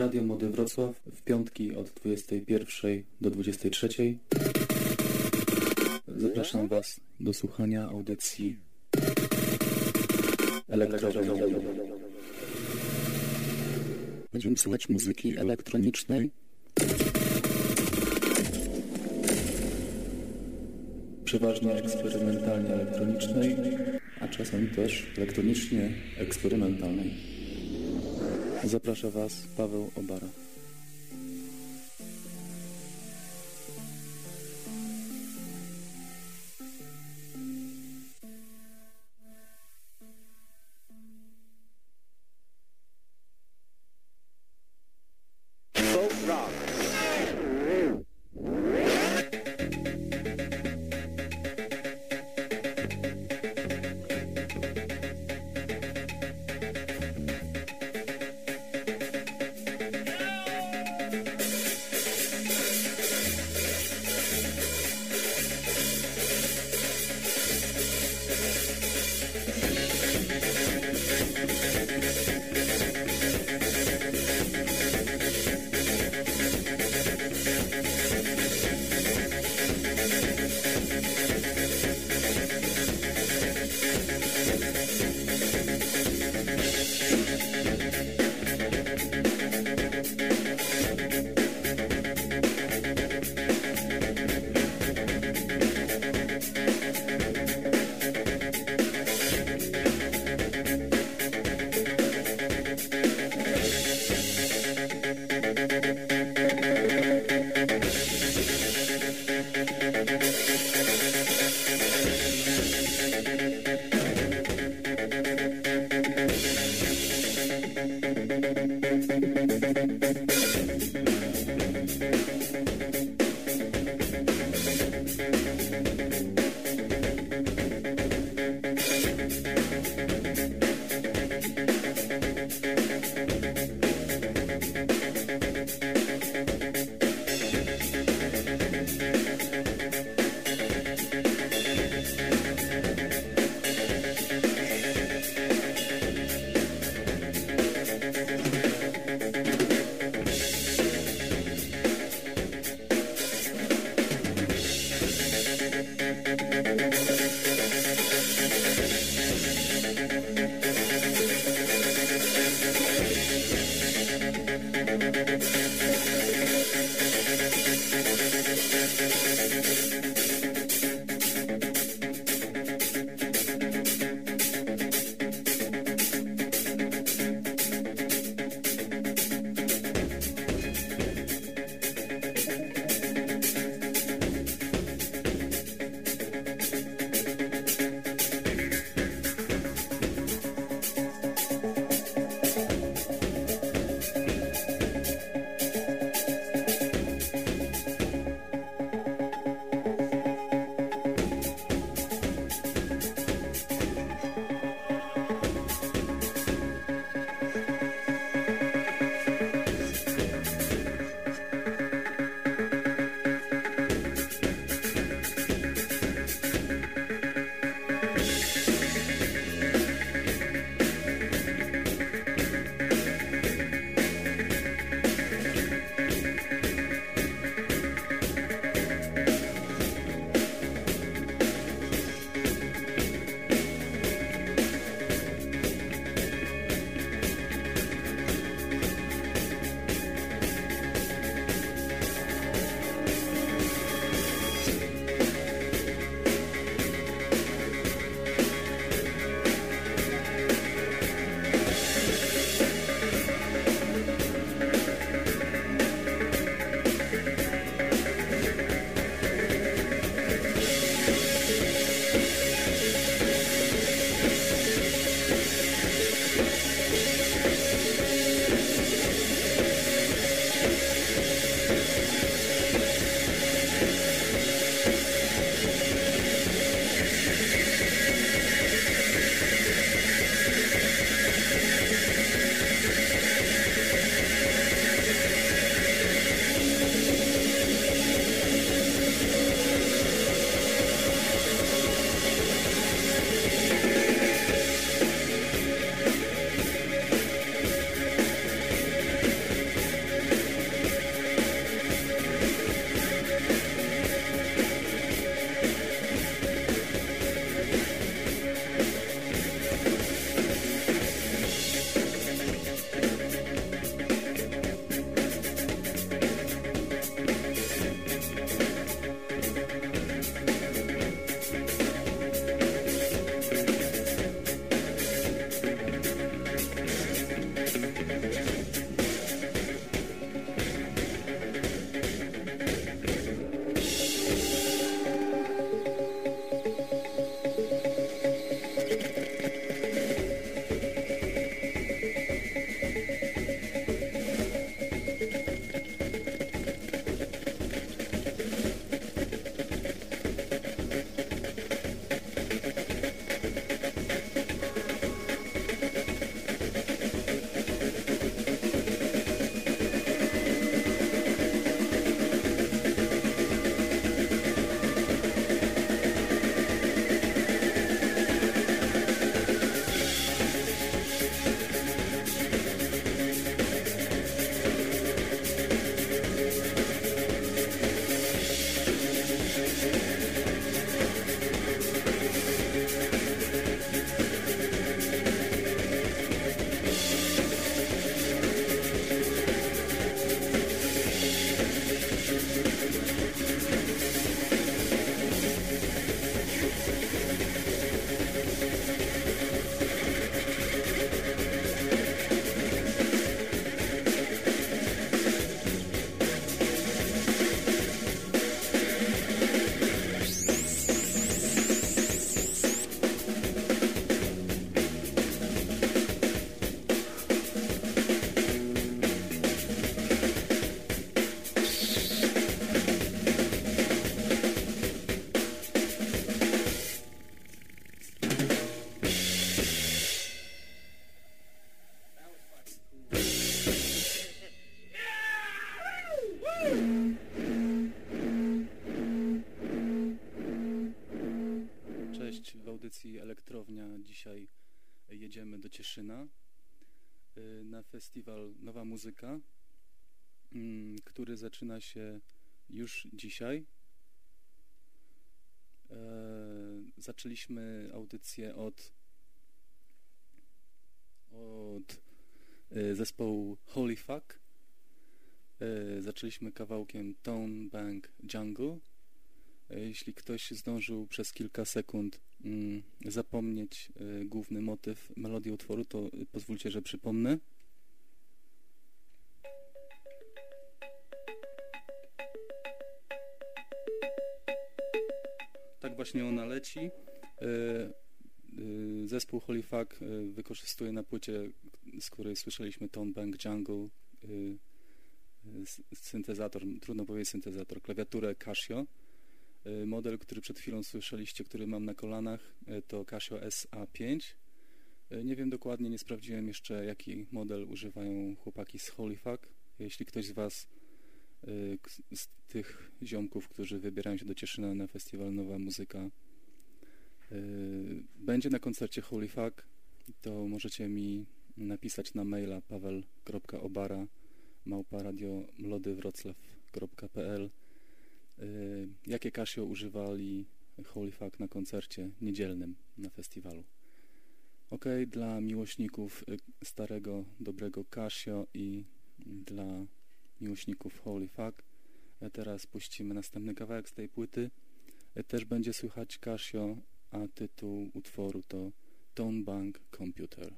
Radio Młody Wrocław w piątki od 21 do 23. Zapraszam Was do słuchania audycji elektronicznej. Będziemy słuchać muzyki elektronicznej. Przeważnie eksperymentalnie elektronicznej, a czasami też elektronicznie eksperymentalnej. Zaprasza Was Paweł Obara. Dzisiaj jedziemy do Cieszyna y, na festiwal Nowa Muzyka, mm, który zaczyna się już dzisiaj. E, zaczęliśmy audycję od, od y, zespołu Holy Fuck. E, zaczęliśmy kawałkiem Tone Bank Jungle E, jeśli ktoś zdążył przez kilka sekund zapomnieć e, główny motyw melodii utworu, to pozwólcie, że przypomnę. Tak właśnie ona leci. E, zespół Holy Fuck wykorzystuje na płycie, z której słyszeliśmy Tone Bank Jungle, syntezator, trudno powiedzieć syntezator, klawiaturę Casio model, który przed chwilą słyszeliście, który mam na kolanach, y, to Casio SA5. Y, nie wiem dokładnie, nie sprawdziłem jeszcze, jaki model używają chłopaki z Holyfuck. Jeśli ktoś z Was, z tych ziomków, którzy wybierają się do Cieszyna na festiwal Nowa Muzyka, będzie na koncercie Holyfuck, to możecie mi napisać na maila paweł.obara małpa radiomlodywroclaw.pl Y, jakie Casio używali Holy Fuck na koncercie niedzielnym na festiwalu. Ok, dla miłośników y, starego, dobrego Casio i dla miłośników Holy Fuck teraz puścimy następny kawałek z tej płyty. Y, też będzie słychać Casio, a tytuł utworu to Tone Bank Computer.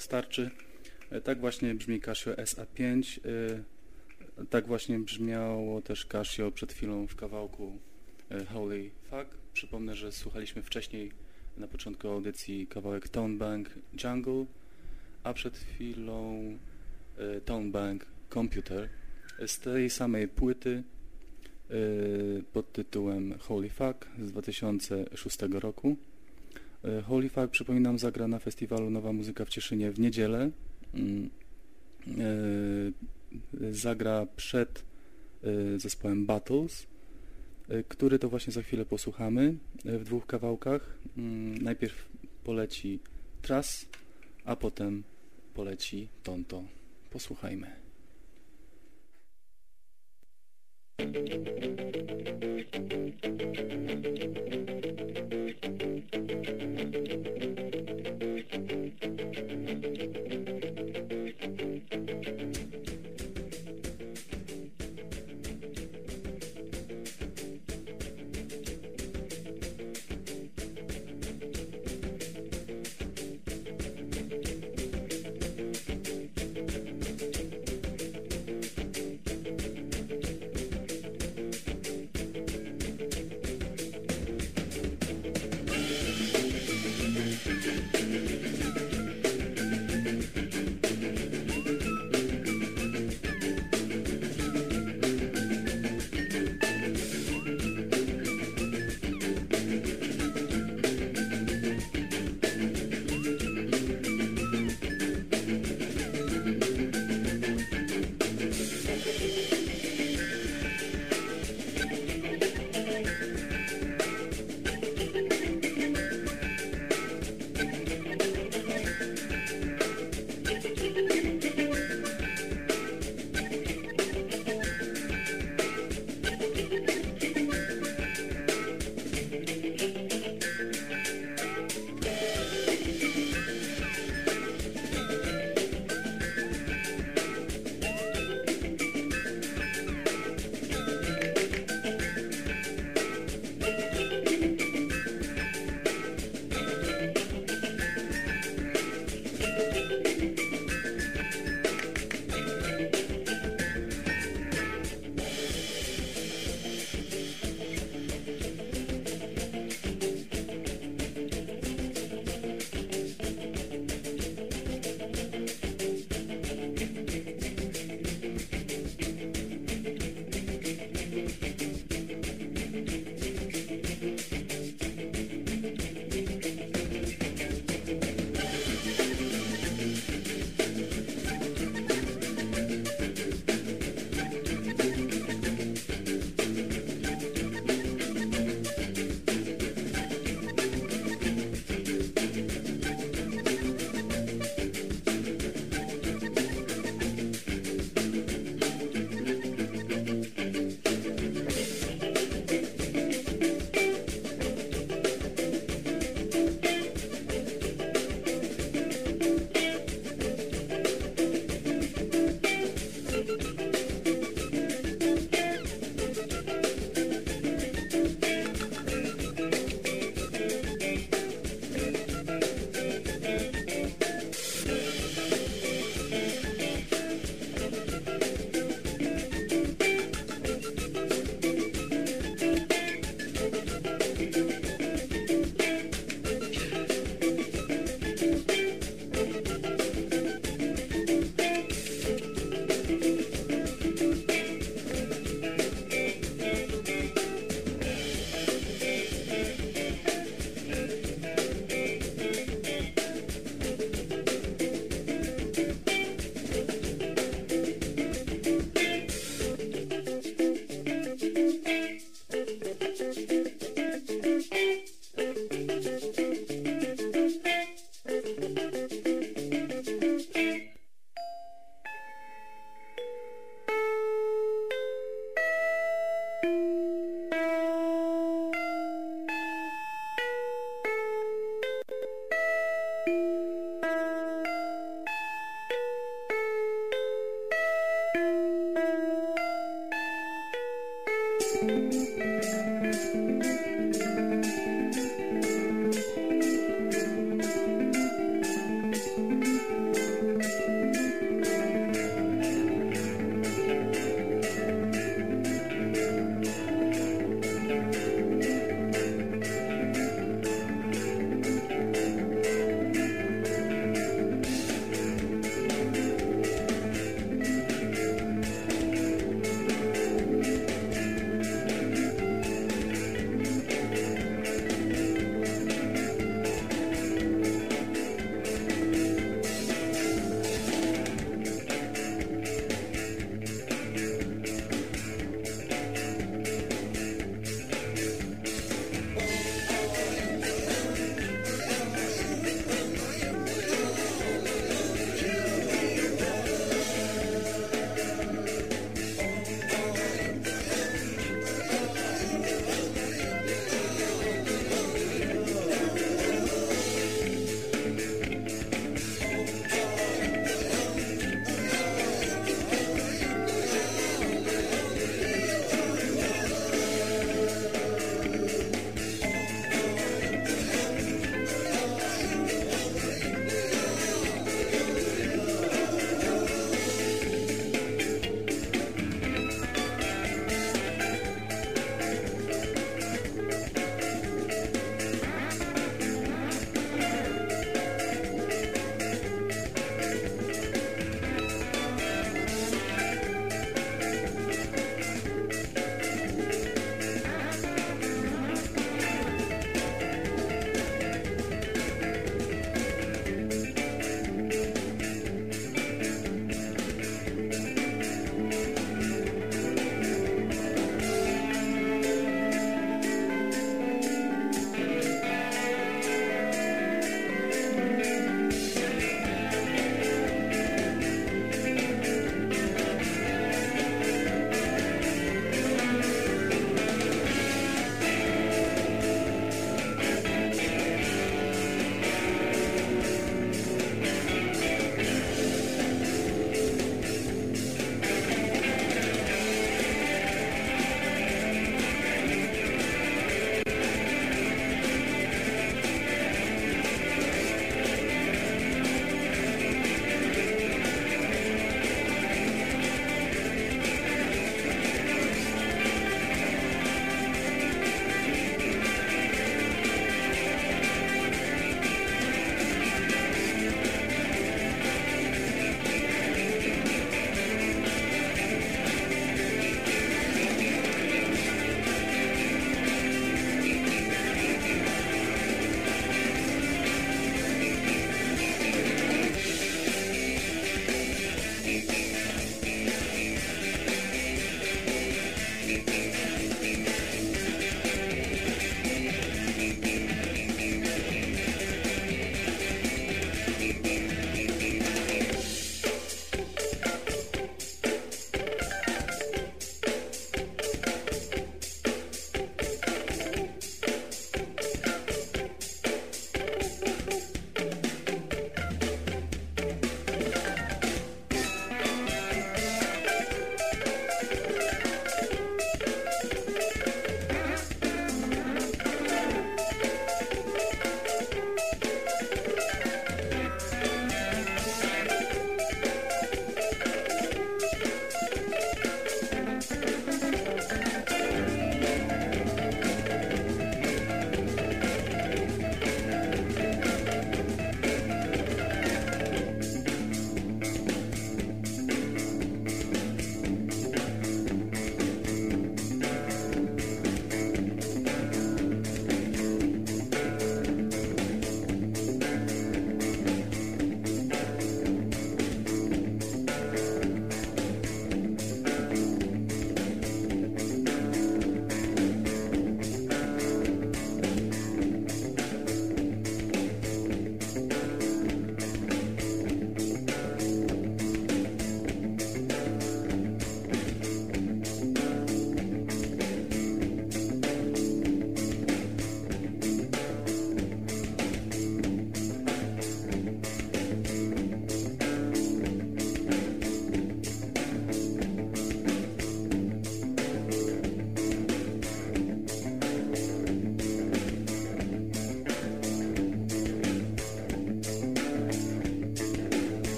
Starczy. E, Tak właśnie brzmi Casio SA5. e, Tak właśnie brzmiało też Casio przed chwilą w kawałku e, Holy Fuck. Przypomnę, że słuchaliśmy wcześniej na początku audycji kawałek Tone Bank Jungle, a przed chwilą e, Tone Bank Computer z tej samej płyty pod tytułem Holy Fuck z 2006 roku. E, Holy Fuck, przypominam, zagra na festiwalu Nowa Muzyka w Cieszynie w niedzielę. Mm, e, Zagra przed e, zespołem Battles, który to właśnie za chwilę posłuchamy w dwóch kawałkach. Mm, Najpierw poleci Tras, a potem poleci Tonto. Posłuchajmy.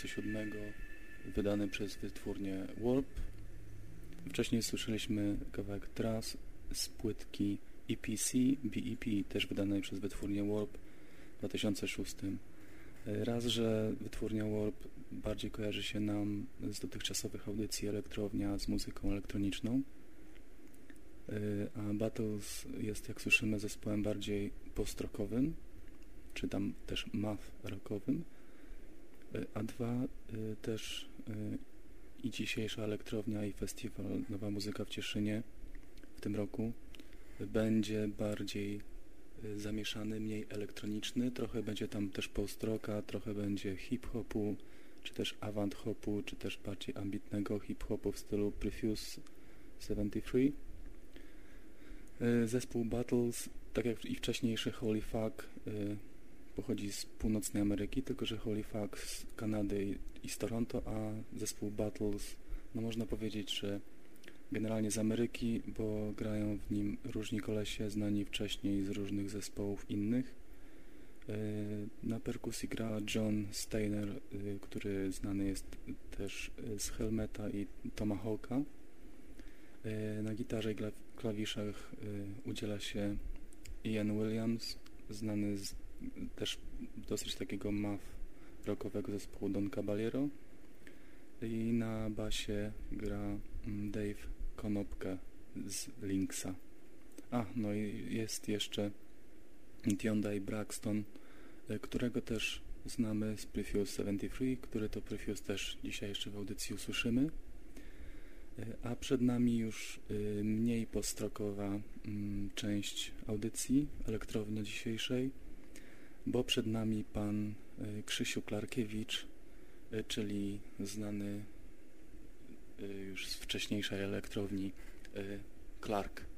2007 wydany przez wytwórnię Warp. Wcześniej słyszeliśmy kawałek Tras z płytki EPC, BEP, też wydanej przez wytwórnię Warp w 2006. E, raz, że wytwórnia Warp bardziej kojarzy się nam z dotychczasowych audycji elektrownia z muzyką elektroniczną, e, a Battles jest, jak słyszymy, zespołem bardziej postrokowym, czy tam też math rockowym, e, a dwa też i dzisiejsza elektrownia i festiwal Nowa Muzyka w Cieszynie w tym roku będzie bardziej zamieszany, mniej elektroniczny, trochę będzie tam też post-rocka, trochę będzie hip-hopu, czy też avant-hopu, czy też bardziej ambitnego hip-hopu w stylu Prefuse 73. Y, zespół Battles, tak jak i wcześniejszy Holy Fuck, pochodzi z północnej Ameryki, tylko że Fuck z Kanady i z Toronto, a zespół Battles, no można powiedzieć, że generalnie z Ameryki, bo grają w nim różni kolesie znani wcześniej z różnych zespołów innych. E, na perkusji gra John Steiner, e, który znany jest też z Helmeta i Tomahawka. E, na gitarze i klawiszach udziela się Ian Williams, znany z też dosyć takiego math rockowego zespołu Don Caballero i na basie gra mm, Dave Konopkę z Linksa. A, no i jest jeszcze Tionday Braxton, e, którego też znamy z Prefuse 73, który to Prefuse też dzisiaj jeszcze w audycji usłyszymy. E, a przed nami już e, mniej postrokowa mm, część audycji, elektrownia dzisiejszej, bo przed nami pan Krzysiu Klarkiewicz, czyli znany już z wcześniejszej elektrowni Clark.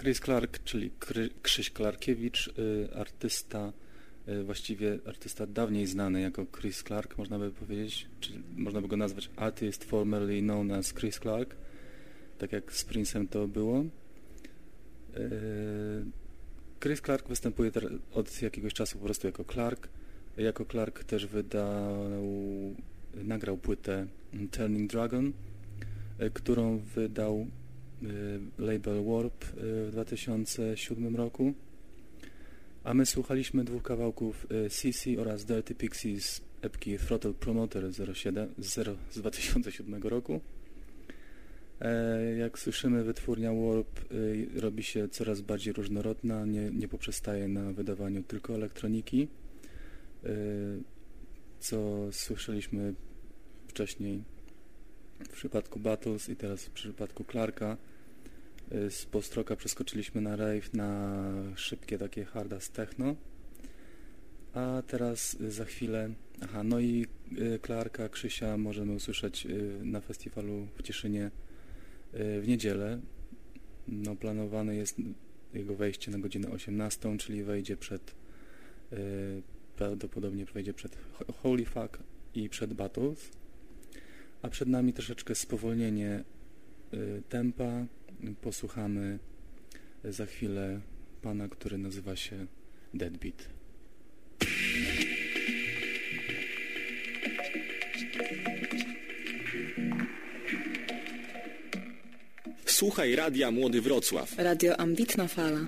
Chris Clark, czyli Kry, Krzyś Clarkiewicz, y, artysta, y, właściwie artysta dawniej znany jako Chris Clark, można by powiedzieć, czy można by go nazwać artist formerly known as Chris Clark, tak jak z Prince'em to było. Y, Chris Clark występuje od jakiegoś czasu po prostu jako Clark. Jako Clark też wydał, nagrał płytę Turning Dragon, którą wydał label Warp y, w 2007 roku. A my słuchaliśmy dwóch kawałków CC y, oraz Dirty Pixies epki Throttle Promoter 07, 0 z 2007 roku. E, jak słyszymy, wytwórnia Warp robi się coraz bardziej różnorodna, nie, nie poprzestaje na wydawaniu tylko elektroniki, co słyszeliśmy wcześniej w przypadku Battles i teraz w przypadku Clarka. Y, z postroka przeskoczyliśmy na rave, na szybkie takie hardas techno. A teraz y, za chwilę, aha, no i y, Klarka Krzysia możemy usłyszeć na festiwalu w Cieszynie w niedzielę. No, planowane jest jego wejście na godzinę 18, czyli wejdzie przed, prawdopodobnie wejdzie przed Holy Fuck i przed Battles. A przed nami troszeczkę spowolnienie tempa, posłuchamy za chwilę pana, który nazywa się Deadbeat. Słuchaj Radia Młody Wrocław. Radio Ambitna Fala.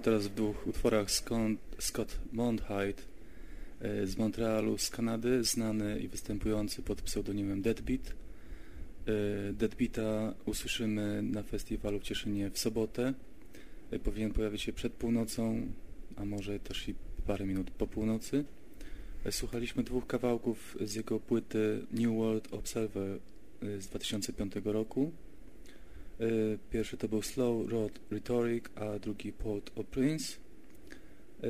Teraz w dwóch utworach Scott Mondhide e, z Montrealu, z Kanady, znany i występujący pod pseudonimem Deadbeat. E, Deadbeata usłyszymy na festiwalu w Cieszynie w sobotę. E, powinien pojawić się przed północą, a może też i parę minut po północy. Słuchaliśmy dwóch kawałków z jego płyty New World Observer z 2005 roku. E, pierwszy to był Slow Road Rhetoric, a drugi Port of Prince. E,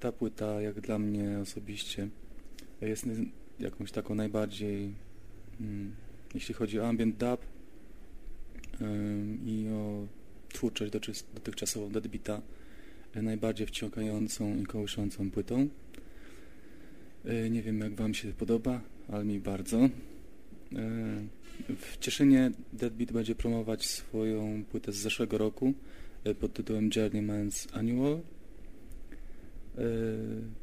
ta płyta, jak dla mnie osobiście, jest jakąś taką najbardziej, mm, jeśli chodzi o ambient dub i o twórczość dotychczasową Deadbeata, e, najbardziej wciągającą i kołyszącą płytą. Nie wiem, jak Wam się podoba, ale mi bardzo. W Cieszynie Deadbeat będzie promować swoją płytę z zeszłego roku e, pod tytułem Journeyman's Annual e,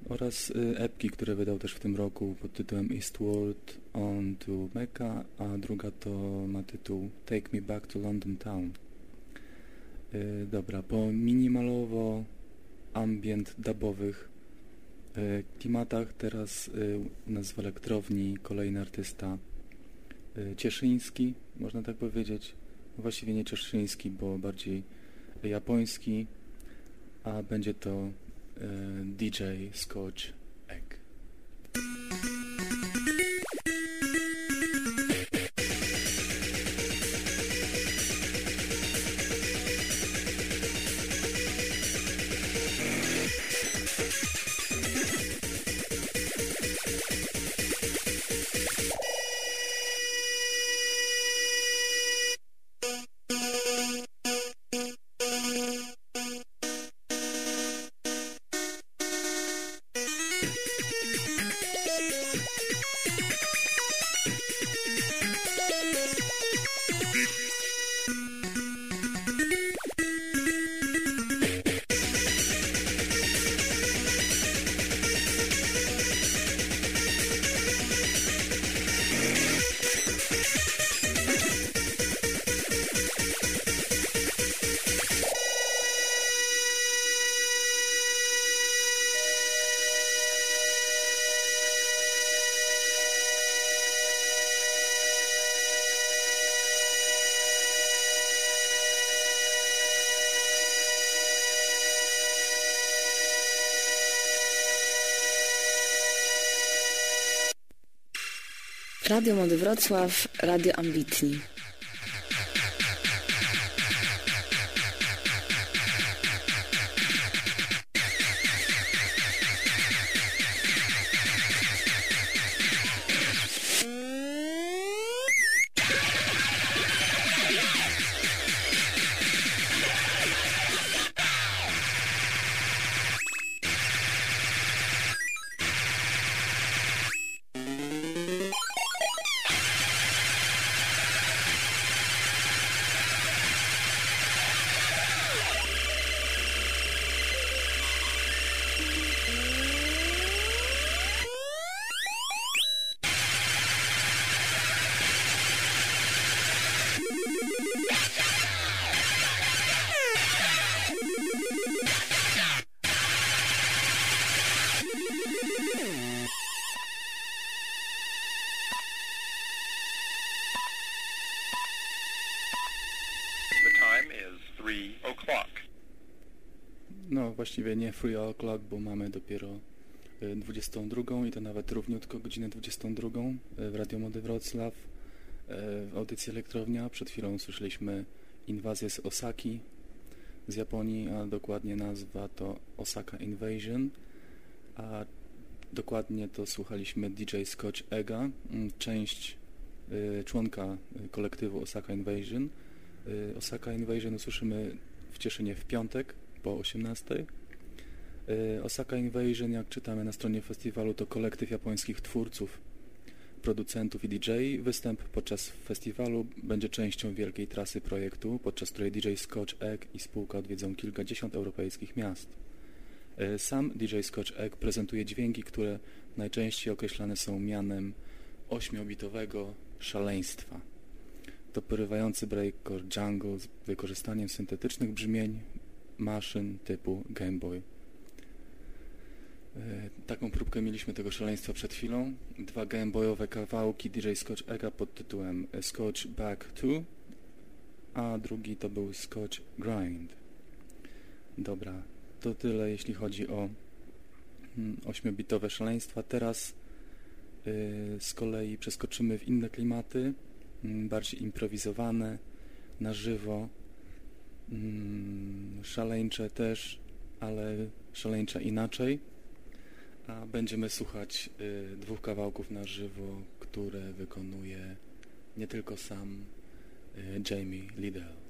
oraz e, epki, które wydał też w tym roku pod tytułem Eastward on to Mecca, a druga to ma tytuł Take Me Back to London Town. Dobra, po minimalowo ambient dubowych klimatach teraz u nas w elektrowni kolejny artysta cieszyński, można tak powiedzieć. Właściwie nie cieszyński, bo bardziej japoński. a będzie to e, DJ Scotch Radio Młody Wrocław, Radio Ambitni. 3 o'clock. No właściwie nie free o'clock, bo mamy dopiero y, 22 i to nawet równiutko godzinę 22 y, w Radio Młody Wrocław y, w audycji Elektrownia. Przed chwilą słyszeliśmy inwazję z Osaki z Japonii, a dokładnie nazwa to Osaka Invasion, a dokładnie to słuchaliśmy DJ Scotch Ega, część członka kolektywu Osaka Invasion. Y, Osaka Invasion usłyszymy w Cieszynie w piątek po 18. Y, Osaka Invasion, jak czytamy na stronie festiwalu, to kolektyw japońskich twórców, producentów i DJ. Występ podczas festiwalu będzie częścią wielkiej trasy projektu, podczas której DJ Scotch Egg i spółka odwiedzą kilkadziesiąt europejskich miast. Y, Sam DJ Scotch Egg prezentuje dźwięki, które najczęściej określane są mianem ośmiobitowego szaleństwa. To porywający breakcore jungle z wykorzystaniem syntetycznych brzmień maszyn typu Game Boy. E, Taką próbkę mieliśmy tego szaleństwa przed chwilą. Dwa Game Boyowe kawałki DJ Scotch Ega pod tytułem Scotch Back 2, a drugi to był Scotch Grind. Dobra, to tyle jeśli chodzi o mm, ośmiobitowe szaleństwa. Teraz y, z kolei przeskoczymy w inne klimaty, mm, bardziej improwizowane, na żywo, mm, szaleńcze też, ale szaleńcze inaczej. A będziemy słuchać y, dwóch kawałków na żywo, które wykonuje nie tylko sam y, Jamie Liddell.